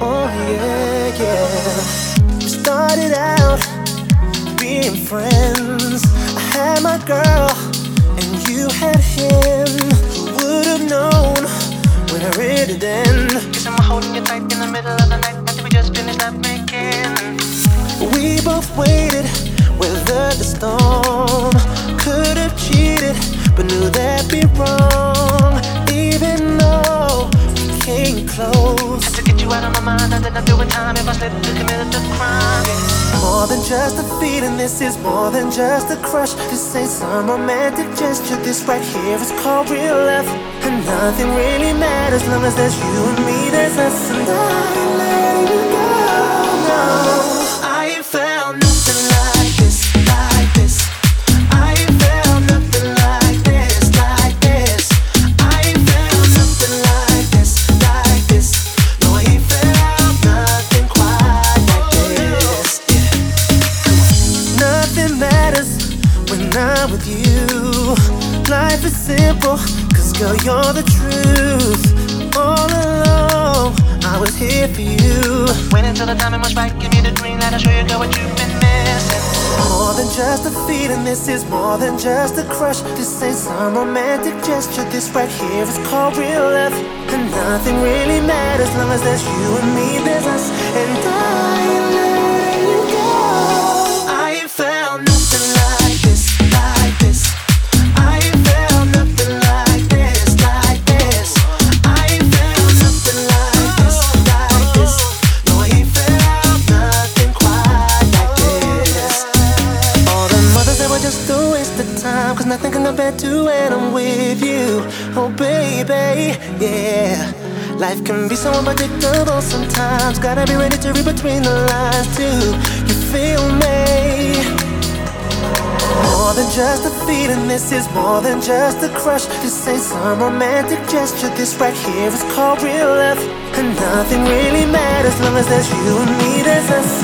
Oh yeah, yeah. We started out being friends. I had my girl, and you had him. Who would have known when I read it end? Cause I'm holding you tight in the middle of the night after we just finished up making. We both waited, weathered the storm. Close. To get you out of my mind, I didn't do it time if I slipped to committed a crime. More than just a feeling, this is more than just a crush. This ain't some romantic gesture, this right here is called real love. And nothing really matters long as there's you and me, there's us and I with you. Life is simple, cause girl, you're the truth. All along, I was here for you. Wait until the timing was right, give me the green light, I'll show you girl what you've been missing. More than just a feeling, this is more than just a crush. This ain't some romantic gesture, this right here is called real love. And nothing really matters long as there's you and me, there's us. Compare to when I'm with you. Oh, baby, yeah. Life can be so unpredictable sometimes. Gotta be ready to read between the lines, too. You feel me? More than just a feeling, this is more than just a crush. This ain't some romantic gesture, this right here is called real love. And nothing really matters as long as there's you and me, there's us